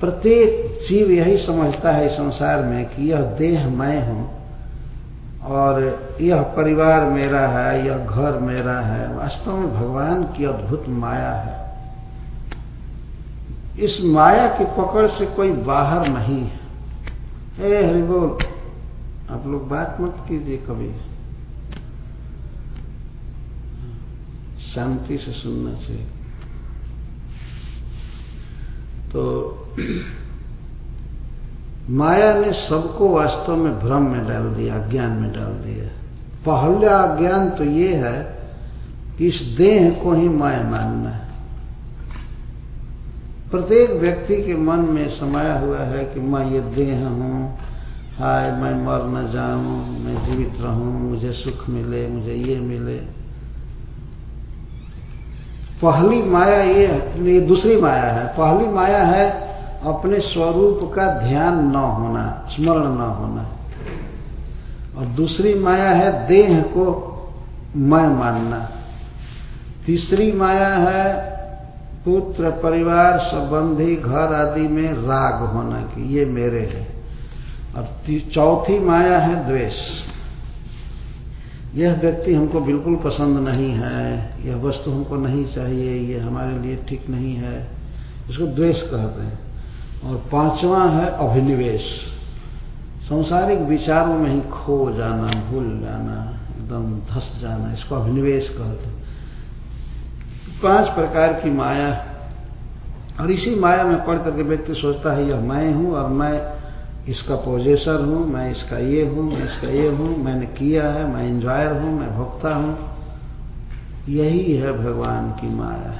प्रत्येक जीव यही समझता है संसार में कि यह देह मैं हूँ और यह परिवार मेरा है, यह घर मेरा है। वास्तव में भगवान की अद्भुत माया है। इस माया की पकड़ से कोई बाहर नहीं है। ए हरि बोल, आप लोग बात मत कीजिए कभी। शांति से सुनना चाहिए। तो माया ने सबको वास्तव में भ्रम में डाल दिया, अज्ञान में डाल दिया। पहला अज्ञान तो ये है कि इस देह को ही माया मानना है। प्रत्येक व्यक्ति के मन में समाया हुआ है कि मैं ये देह हूँ, हाय, मैं मर न जाऊँ, मैं जीवित रहूँ, मुझे सुख मिले, मुझे ये मिले। पहली माया ये ये दूसरी माया है। पहली माया है अपने स्वरूप का ध्यान न होना, स्मरण न होना। और दूसरी माया है देह को मैं मानना। तीसरी माया है पुत्र, परिवार, संबंधी, घर आदि में राग होना कि ये मेरे हैं। और चौथी माया है द्वेष। यह व्यक्ति हमको बिल्कुल पसंद नहीं है, यह वस्तु हमको नहीं चाहिए ये हमारे लिए ठीक नहीं है, इसको द्वेष कहते हैं। और पांचवा है अभिनिवेश। संसारिक विचारों में ही खो जाना, भूल जाना, एकदम धस जाना, इसको अभिनिवेश कहते हैं। पाँच प्रकार की माया। और इसी माया में पढ़ करके व्यक्ति सोचता है, यह मैं हूँ और मैं इसका पोजेसर हूँ, मैं इसका ये हूँ, मैं इसका ये हूँ, मैंने किया है, मैं इंजॉयर हूँ, मैं भोक्ता हूँ। यही है भगवान की माया।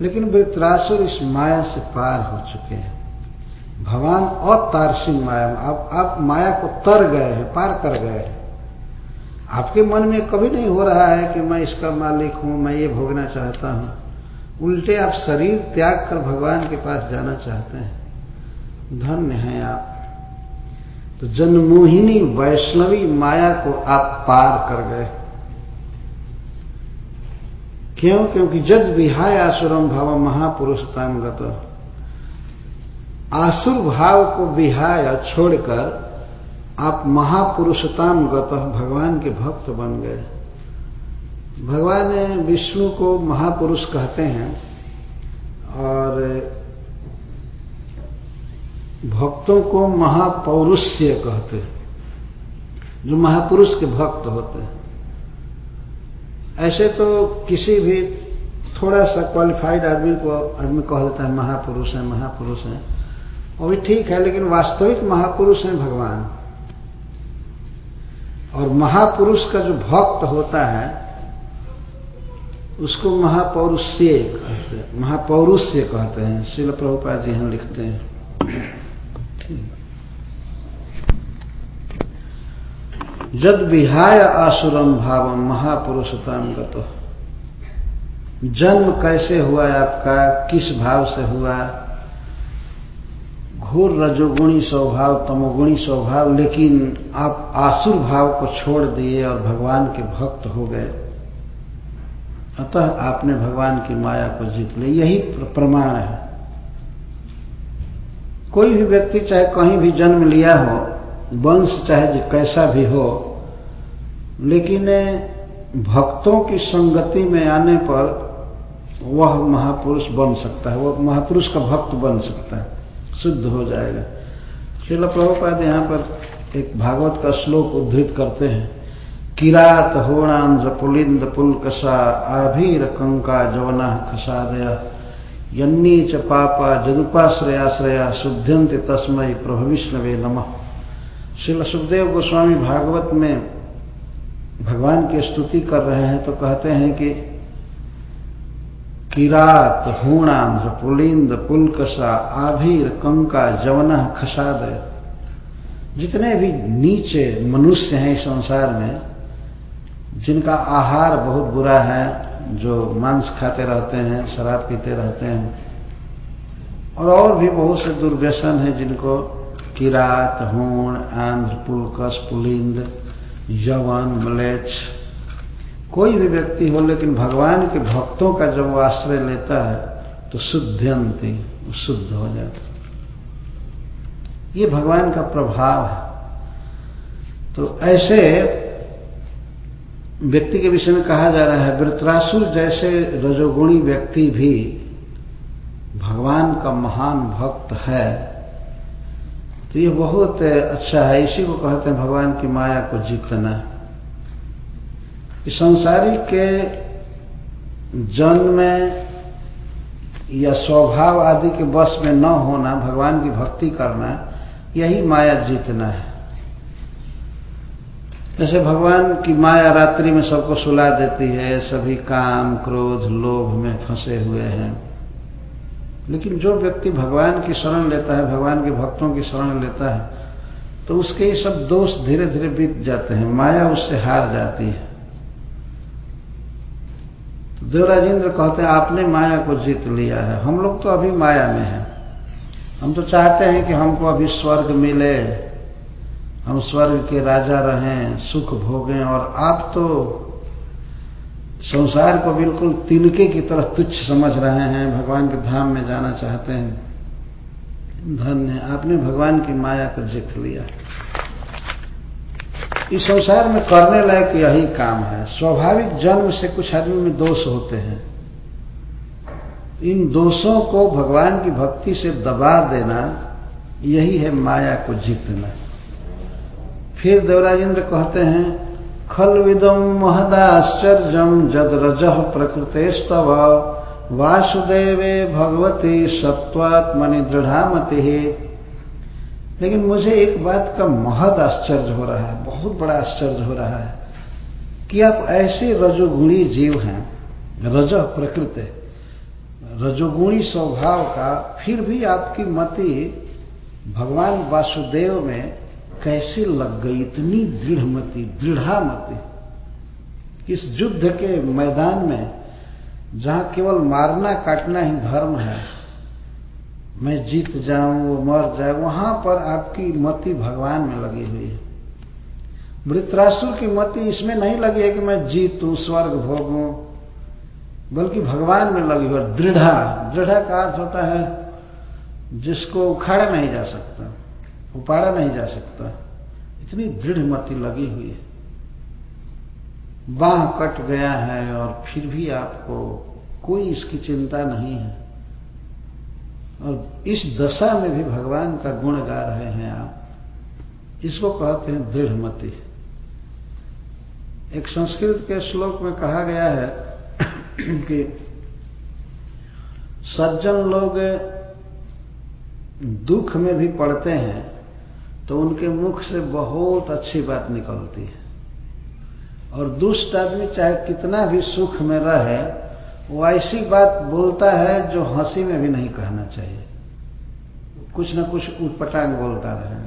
लेकिन वृत्रासुर इस माया से पार हो चुके हैं। भगवान अतारसिंह माया, आप आप माया को तर गए हैं, पार कर गए हैं। आपके मन में कभी नहीं हो रहा है कि मैं इसका मालिक हूँ, मैं ये भोगना चाहता हूँ। उल्टे आप शरीर त्याग कर भगवान के पास जाना चाहते हैं। धन्य हैं आप। तो जन्मोहिनी वैष्णवी माया को आप पार कर गए। क्यों? क्योंकि जद विहाय आसुरम भाव महापुरुषताम गत आसुर भाव को विहाय छोड़कर आप महापुरुषताम गत भगवान के भक्त बन गए। भगवान विष्णु को महापुरुष कहते हैं और भक्तों को महापौरुष्य कहते हैं। जो महापुरुष के भक्त होते हैं। ऐसे तो किसी भी थोड़ा सा क्वालिफाइड आदमी को आदमी कह देता है, महापुरुष है महापुरुष है। वो भी ठीक है, लेकिन वास्तविक महापुरुष हैं भगवान। और महापुरुष का जो भक्त होता है, उसको महापौरुष्य कहते हैं, महापौरुष्य कहते हैं। शिल प्रभुपाद जी हम लिखते हैं। जद विहाय आसुरम भाव महापुरुषताम गतो। जन्म कैसे हुआ आपका? किस भाव से हुआ? घोर रजोगुणी स्वभाव, तमोगुणी स्वभाव, लेकिन आप आसुर भाव को छोड़ दिए और भगवान के भक्त हो गए। अतः आपने भगवान की माया को जीत ली। यही प्रमाण है। कोई भी व्यक्ति चाहे कहीं भी जन्म लिया हो, वंश चाहे कैसा भी हो, लेकिन भक्तों की संगति में आने पर वह महापुरुष बन सकता है वह महापुरुष का भक्त बन सकता है, शुद्ध हो जाएगा। श्रील प्रभुपाद यहाँ पर एक भागवत का श्लोक उद्धृत करते हैं। किरात होणाम पुलिंद पुलकसा, आभीर कंका जवना खसादया। यन्नी च पापा जदुपाश्रयाश्रया शुद्ध्यंत तस्मय प्रभु विष्णवे नमः। श्री सुखदेव गोस्वामी भागवत में भगवान की स्तुति कर रहे हैं तो कहते हैं कि किरात हूणाम पुलिंद, पुलकसा, आभीर, कंका, जवना, खसाद। जितने भी नीचे मनुष्य हैं इस संसार में, जिनका आहार बहुत बुरा है जो मांस खाते रहते हैं, शराब पीते रहते हैं, और और भी बहुत से दुर्व्यसन है जिनको किरात, हूण, आंध्र, पुलकस, पुलिंद, यवन मलेच कोई भी व्यक्ति हो, लेकिन भगवान के भक्तों का जब वो आश्रय लेता है तो शुद्धयंती शुद्ध हो जाता ये भगवान का प्रभाव है। तो ऐसे व्यक्ति के विषय में कहा जा रहा है, वृत्रासुर जैसे रजोगुणी व्यक्ति भी भगवान का महान भक्त है। तो ये बहुत अच्छा है, इसी को कहते हैं भगवान की माया को जीतना। इस संसारी के जन्म में या स्वभाव आदि के बस में न होना, भगवान की भक्ति करना, यही माया जीतना है। जैसे भगवान की माया रात्रि में सबको सुला देती है, सभी काम, क्रोध, लोभ में फंसे हुए हैं। लेकिन जो व्यक्ति भगवान की शरण लेता है, भगवान के भक्तों की शरण लेता है तो उसके ये सब दोष धीरे धीरे बीत जाते हैं, माया उससे हार जाती है। तो देवराज इंद्र कहते हैं, आपने माया को जीत लिया है। हम लोग तो अभी माया में हैं। हम तो चाहते हैं कि हमको अभी स्वर्ग मिले। हम स्वर्ग के राजा रहें, सुख भोगें, और आप तो संसार को बिल्कुल तिनके की तरह तुच्छ समझ रहे हैं, भगवान के धाम में जाना चाहते हैं। धन्य, आपने भगवान की माया को जीत लिया। इस संसार में करने लायक यही काम है। स्वाभाविक जन्म से कुछ आदमी में दोष होते हैं। इन दोषों को भगवान की भक्ति से दबा देना, यही है माया को जीतना। फिर देवराजेंद्र कहते हैं खल विदम महदाश्चर्यम जद रज प्रकृते स्तव वासुदेवे भगवती सत्वात्मनि दृढ़ामति। लेकिन मुझे एक बात का महद आश्चर्य हो रहा है, बहुत बड़ा आश्चर्य हो रहा है, कि आप ऐसे रजोगुणी जीव हैं, रज प्रकृति, रजोगुणी स्वभाव का, फिर भी आपकी मति भगवान वासुदेव में कैसे लग गई इतनी दृढ़मति, दृढ़ामति। इस युद्ध के मैदान में, जहाँ केवल मारना काटना ही धर्म है, मैं जीत जाऊँ, वो मर जाए, वहाँ पर आपकी मति भगवान में लगी हुई है। वृत्रासुर की मति इसमें नहीं लगी है कि मैं जीतूं, स्वर्ग भोगूं, बल्कि भगवान में लगी हुई दृढ़ा दृढ़ा का अर्थ होता है, जिसको उखाड़ा नहीं जा सकता। उपाड़ा नहीं जा सकता। इतनी दृढ़ मति लगी हुई है। बाह कट गया है और फिर भी आपको कोई इसकी चिंता नहीं है। और इस दशा में भी भगवान का गुण गा रहे हैं आप। इसको कहते हैं दृढ़ मति। एक संस्कृत के श्लोक में कहा गया है कि सज्जन लोग दुख में भी पड़ते हैं तो उनके मुख से बहुत अच्छी बात निकलती है। और दुष्ट आदमी चाहे कितना भी सुख में रहे, वो ऐसी बात बोलता है जो हँसी में भी नहीं कहना चाहिए। कुछ न कुछ उटपटांग बोलता रहे।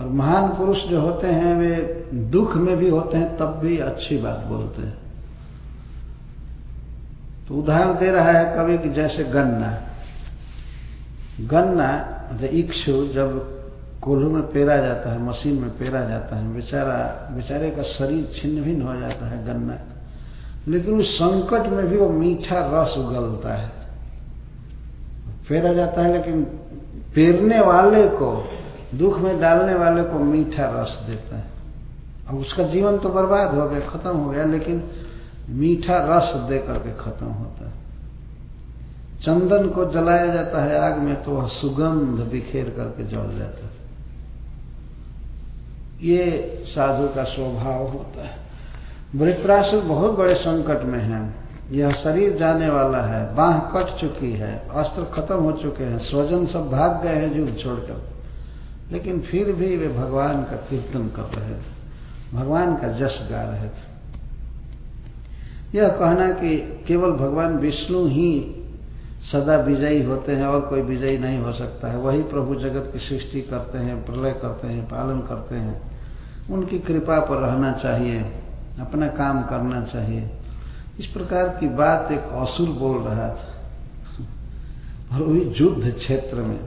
और महान पुरुष जो होते हैं, वे दुख में भी होते हैं, तब भी अच्छी बात बोलते हैं। तो उदाहरण दे रहा है कभी जैसे गन्ना। गन्ना इक्षु जब कोल्हू में पेरा जाता है, मशीन में पेरा जाता है, बेचारा, बेचारे का शरीर छिन्न भिन्न हो जाता है गन्ना। लेकिन उस संकट में भी वो मीठा रस उगलता है। पेरा जाता है, लेकिन पेरने वाले को, दुख में डालने वाले को मीठा रस देता है। अब उसका जीवन तो बर्बाद हो गया, खत्म हो गया, लेकिन मीठा रस दे करके खत्म होता है। चंदन को जलाया जाता है आग में तो वह सुगंध बिखेर करके जल जाता है। ये साधु का स्वभाव होता है। वृत्रासुर बहुत बड़े संकट में है। यह शरीर जाने वाला है, बाह कट चुकी है, अस्त्र खत्म हो चुके हैं, स्वजन सब भाग गए हैं युद्ध छोड़कर। लेकिन फिर भी वे भगवान का कीर्तन कर रहे थे, भगवान का जश गा रहे थे। यह कहना कि केवल भगवान विष्णु ही सदा विजयी होते हैं और कोई विजयी नहीं हो सकता है। वही प्रभु जगत की सृष्टि करते हैं, प्रलय करते हैं, पालन करते हैं। उनकी कृपा पर रहना चाहिए, अपना काम करना चाहिए। इस प्रकार की बात एक असुर बोल रहा था। और वही युद्ध क्षेत्र में।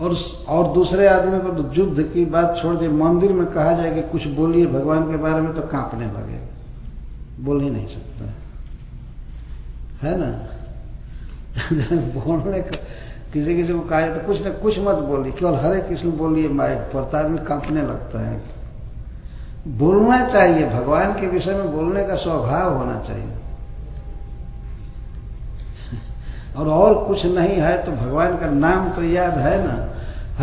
और और दूसरे आदमी को तो युद्ध की बात छोड़ दिए मंदिर में कहा जाए कि कुछ बोलिए, भगवान के बारे में तो कांपने लगे। बोल ही नहीं सकता। है ना? बोलने का किसी किसी को कहा तो कुछ न कुछ मत बोलिए, केवल हरे कृष्ण बोलिए माइक पर आदमी कांपने लगता है। बोलना चाहिए, भगवान के विषय में बोलने का स्वभाव होना चाहिए। और और कुछ नहीं है तो भगवान का नाम तो याद है ना।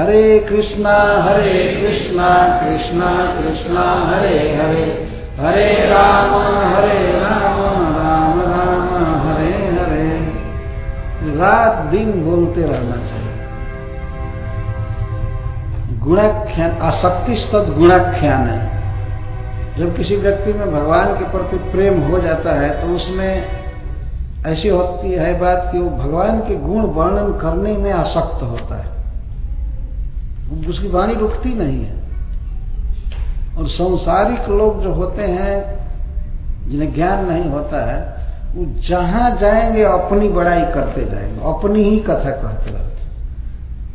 हरे कृष्णा हरे कृष्णा कृष्णा कृष्णा, हरे हरे। हरे राम हरे राम। रात दिन बोलते रहना चाहिए। गुणाख्यान आसक्ति तद गुणाख्यान है। जब किसी व्यक्ति में भगवान के प्रति प्रेम हो जाता है तो उसमें ऐसी होती है बात कि वो भगवान के गुण वर्णन करने में आसक्त होता है। उसकी वाणी रुकती नहीं है। और संसारिक लोग जो होते हैं, जिन्हें ज्ञान नहीं होता है वो जहाँ जाएँगे, अपनी बड़ाई करते जाएँगे। अपनी ही कथा कहते रहते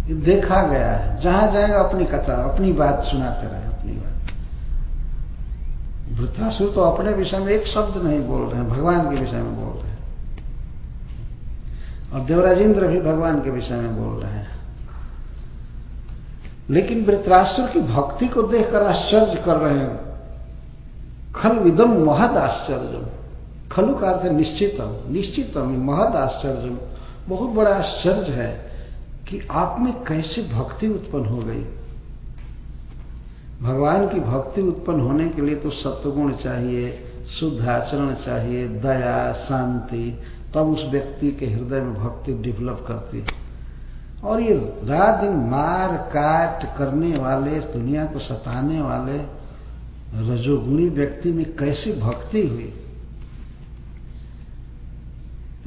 ये देखा गया है। जहाँ जाएँगे, अपनी कथा, अपनी बात सुनाते रहे, अपनी बात। वृद्धासुर तो अपने विषय में एक शब्द नहीं बोल रहे हैं, भगवान के विषय में बोल रहे हैं। और देवराजेंद्र भी भगवान के विषय में बोल रहे हैं। लेकिन वृत्रासुर की भक्ति को देखकर आश्चर्य कर रहे हैं। खल विदम महद आश्चर्य खलु का अर्थ निश्चितम निश्चितम महद आश्चर्य बहुत बड़ा आश्चर्य है कि आप में कैसे भक्ति उत्पन्न हो गई। भगवान की भक्ति उत्पन्न होने के लिए तो सत्वगुण चाहिए, शुद्ध आचरण चाहिए, दया, शांति, तब उस व्यक्ति के हृदय में भक्ति डेवलप करती है। और ये रात दिन मार काट करने वाले, दुनिया को सताने वाले रजोगुणी व्यक्ति में कैसी भक्ति हुई?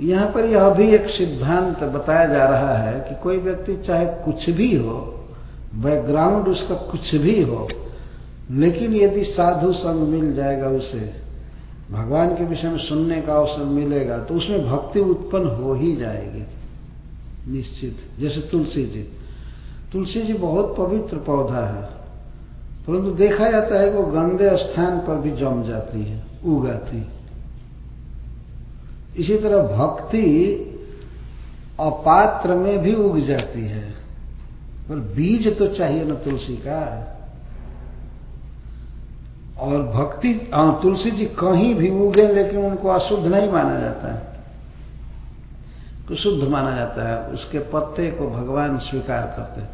यहाँ पर यह भी एक सिद्धांत बताया जा रहा है कि कोई व्यक्ति चाहे कुछ भी हो बैकग्राउंड उसका कुछ भी हो, लेकिन यदि साधु संग मिल जाएगा उसे, भगवान के विषय में सुनने का अवसर मिलेगा तो उसमें भक्ति उत्पन्न हो ही जाएगी। निश्चित, जैसे तुलसी जी। तुलसी जी बहुत पवित्र पौधा है, परंतु देखा जाता है कि वो गंदे स्थान पर भी जम जाती है, उगाती इसी तरह भक्ति अपात्र में भी उग जाती है। पर बीज तो चाहिए ना तुलसी का। और भक्ति तुलसी जी कहीं भी उगे लेकिन उनको अशुद्ध नहीं माना जाता है। तो शुद्ध माना जाता है, उसके पत्ते को भगवान स्वीकार करते हैं।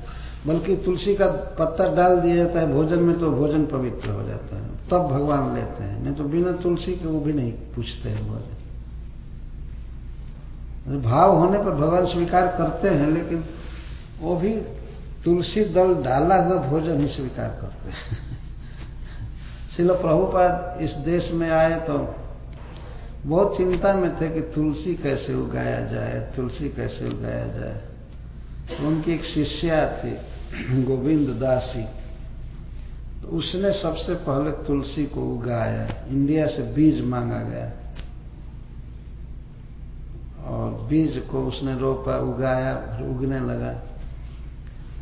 बल्कि तुलसी का पत्ता डाल दिया जाता है, भोजन में तो भोजन पवित्र हो जाता है। तब भगवान लेते हैं, नहीं तो बिना तुलसी के वो भी नहीं पूछते हैं भोजन। भाव होने पर भगवान स्वीकार करते हैं, लेकिन वो भी तुलसी दल डाला हुआ भोजन ही स्वीकार करते हैं। शिल प्रभुपाद इस देश में आए तो बहुत चिंता में थे कि तुलसी कैसे उगाया जाए, तुलसी कैसे उगाया जाए। तो उनकी एक शिष्या थी, गोविंद दासी। तो उसने सबसे पहले तुलसी को उगाया, इंडिया से बीज मांगा गया और बीज को उसने रोपा, उगाया, फिर उगने लगा।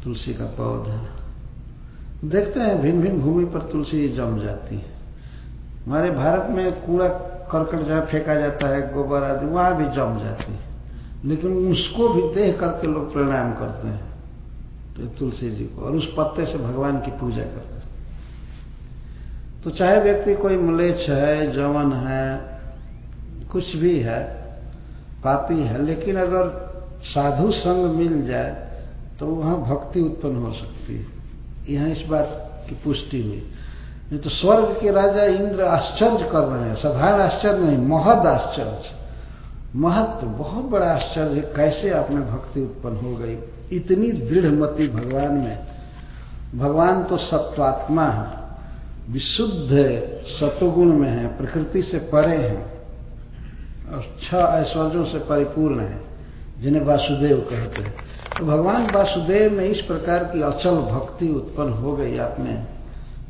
तुलसी का पौधा। देखते हैं भिन्न भिन्न भूमि पर तुलसी जम जाती है। हमारे भारत में कूड़ा करकट जहाँ फेंका जाता है, गोबर आदि, वहाँ भी जम जाती है। लेकिन उसको भी देख करके लोग प्रणाम करते हैं। तो तुलसी जी को, और उस पत्ते से भगवान की पूजा करते हैं। तो चाहे व्यक्ति कोई मलेच्छ है, जवन है, कुछ भी है पापी है, लेकिन अगर साधु संग मिल जाए तो वहाँ भक्ति उत्पन्न हो सकती है। यहाँ इस बात की पुष्टि हुई। नहीं तो स्वर्ग के राजा इंद्र आश्चर्य कर रहे हैं। साधारण आश्चर्य नहीं, महद आश्चर्य। महत्व, बहुत बड़ा आश्चर्य, कैसे आप में भक्ति उत्पन्न हो गई? इतनी दृढ़ मति भगवान में। भगवान तो सत्वात्मा है, विशुद्ध सतुगुण में है, प्रकृति से परे हैं। और छह ऐश्वर्यों से परिपूर्ण है, जिन्हें वासुदेव कहते हैं। तो भगवान वासुदेव में इस प्रकार की अचल भक्ति उत्पन्न हो गई आप में।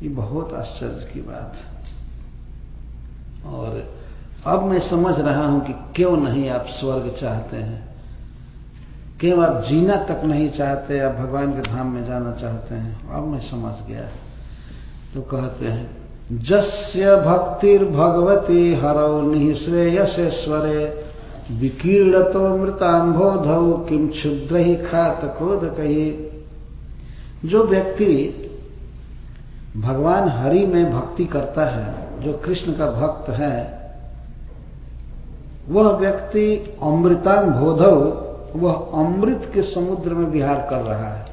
ये बहुत आश्चर्य की बात है। और अब मैं समझ रहा हूँ कि क्यों नहीं आप स्वर्ग चाहते हैं। क्यों आप जीना तक नहीं चाहते, आप भगवान के धाम में जाना चाहते हैं? अब मैं समझ गया। तो कहते हैं जस्य भक्तिर्भगवती हरौ निःश्रेयसेश्वरे, विकीर्णतो मृताम्भोधौ किम क्षुद्र ही खात कोद कही जो व्यक्ति भगवान हरि में भक्ति करता है, जो कृष्ण का भक्त है, वह व्यक्ति अमृताम बोधव वह अमृत के समुद्र में विहार कर रहा है।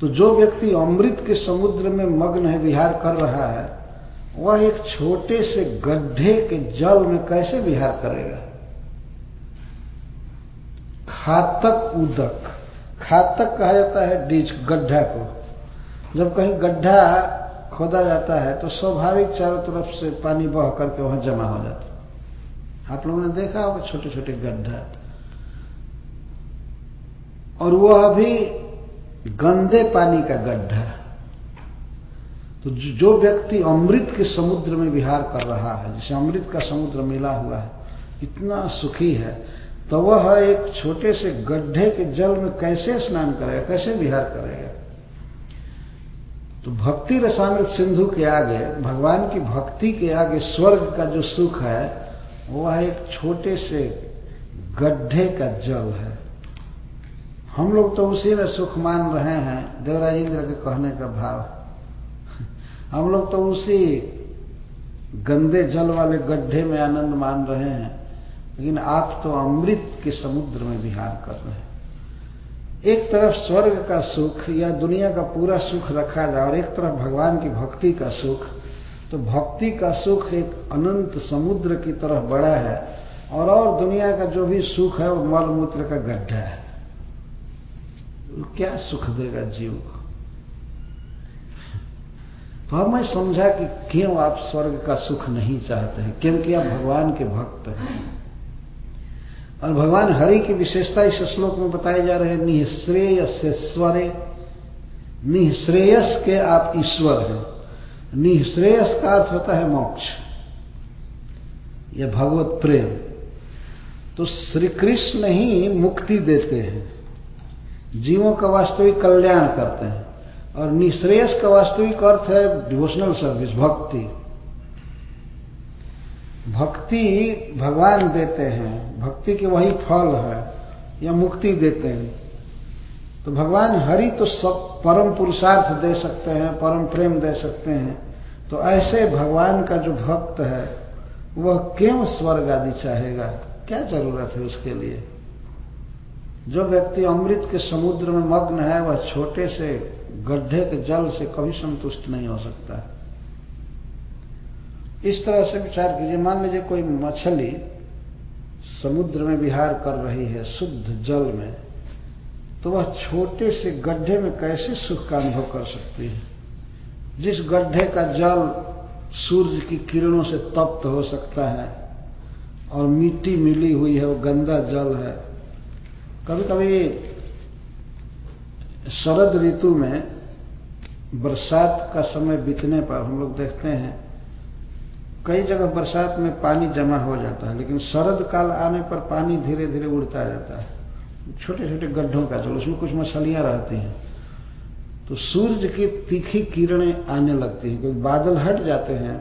तो जो व्यक्ति अमृत के समुद्र में मग्न है, विहार कर रहा है वह एक छोटे से गड्ढे के जल में कैसे विहार करेगा? खातक उदक। खातक कहा जाता है डीच गड्ढा को। जब कहीं गड्ढा खोदा जाता है तो स्वाभाविक चारों तरफ़ से पानी बह करके वहाँ जमा हो जाता है। आप लोगों ने देखा होगा छोटे छोटे गड्ढा। और वह भी गंदे पानी का गड्ढा। तो जो व्यक्ति अमृत के समुद्र में विहार कर रहा है, जिसे अमृत का समुद्र मिला हुआ है, इतना सुखी है तो वह एक छोटे से गड्ढे के जल में कैसे स्नान करेगा, कैसे विहार करेगा? तो भक्ति रसामृत सिंधु के आगे, भगवान की भक्ति के आगे स्वर्ग का जो सुख है, वह एक छोटे से गड्ढे का जल है। हम लोग तो उसी में सुख मान रहे हैं, देवराज इंद्र के कहने का भाव हम लोग तो उसी गंदे जल वाले गड्ढे में आनंद मान रहे हैं, लेकिन आप तो अमृत के समुद्र में विहार कर रहे हैं। एक तरफ़ स्वर्ग का सुख या दुनिया का पूरा सुख रखा जाए और एक तरफ़ भगवान की भक्ति का सुख तो भक्ति का सुख एक अनंत समुद्र की तरफ़ बड़ा है और और दुनिया का जो भी सुख है वो मल मूत्र का गड्ढा है। क्या सुख देगा जीव को? तो अब मैं समझा कि क्यों आप स्वर्ग का सुख नहीं चाहते हैं? क्योंकि आप भगवान के भक्त हैं? और भगवान हरि की विशेषता इस श्लोक में बताए जा रहे हैं निःश्रेयस से स्वरे। निःश्रेयस के आप ईश्वर हैं। निःश्रेयस का अर्थ होता है मोक्ष। या भगवत प्रेम। तो श्री कृष्ण ही मुक्ति देते हैं। जीवों का वास्तविक कल्याण करते हैं। और निश्रेयस का वास्तविक अर्थ है डिवोशनल सर्विस भक्ति। भक्ति भगवान देते हैं, भक्ति के वही फल है, या मुक्ति देते हैं। तो भगवान हरि तो सब परम पुरुषार्थ दे सकते हैं, परम प्रेम दे सकते हैं। तो ऐसे भगवान का जो भक्त है, वह क्यों स्वर्ग आदि चाहेगा? क्या ज़रूरत है उसके लिए? जो व्यक्ति अमृत के समुद्र में मग्न है, वह छोटे से गड्ढे के जल से कभी संतुष्ट नहीं हो सकता इस तरह से विचार कीजिए, मान लीजिए कोई मछली समुद्र में विहार कर रही है, शुद्ध जल में तो वह छोटे से गड्ढे में कैसे सुख का अनुभव कर सकती है? जिस गड्ढे का जल सूर्य की किरणों से तप्त हो सकता है और मिट्टी मिली हुई है, वो गंदा जल है कभी कभी शरद ऋतु में बरसात का समय बीतने पर हम लोग देखते हैं, कई जगह बरसात में पानी जमा हो जाता है, लेकिन शरद काल आने पर पानी धीरे धीरे उड़ता जाता है। छोटे छोटे गड्ढों का जल, उसमें कुछ मछलियाँ रहती हैं। तो सूर्य की तीखी किरणें आने लगती हैं क्योंकि बादल हट जाते हैं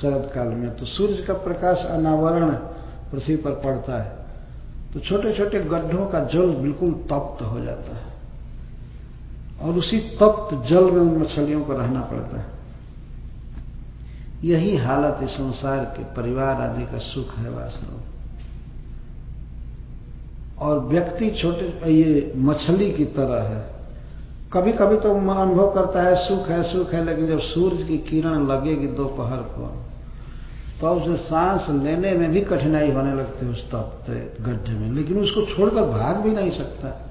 शरद काल में तो सूर्य का प्रकाश अनावरण पृथ्वी पर पड़ता है। तो छोटे छोटे गड्ढों का जल बिल्कुल तप्त हो जाता है। और उसी तप्त जल में उन मछलियों को रहना पड़ता है। यही हालत इस संसार के परिवार आदि का सुख है वास्तव और व्यक्ति छोटे, ये मछली की तरह है। कभी कभी तो अनुभव करता है, सुख है सुख है, लेकिन जब सूर्य की किरण लगेगी दोपहर को तो उसे सांस लेने में भी कठिनाई होने लगती है उस तपते गड्ढे में। लेकिन उसको छोड़कर भाग भी नहीं सकता।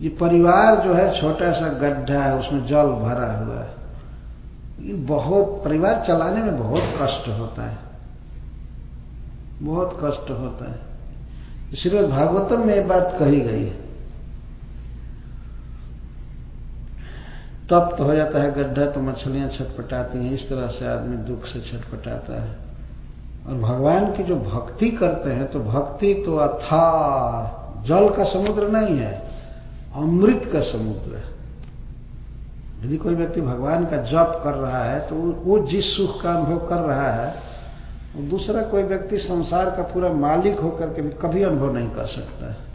ये परिवार जो है छोटा सा गड्ढा है, उसमें जल भरा हुआ है। ये बहुत, परिवार चलाने में बहुत कष्ट होता है। बहुत कष्ट होता है। इसलिए भागवतम में ये बात कही गई है। तप्त हो जाता है गड्ढा तो मछलियाँ छटपटाती हैं, इस तरह से आदमी दुख से छटपटाता है। और भगवान की जो भक्ति करते हैं तो भक्ति तो अथा जल का समुद्र नहीं है। अमृत का समुद्र है। यदि कोई व्यक्ति भगवान का जप कर रहा है तो वो जिस सुख का अनुभव कर रहा है दूसरा कोई व्यक्ति संसार का पूरा मालिक होकर के भी कभी अनुभव नहीं कर सकता है।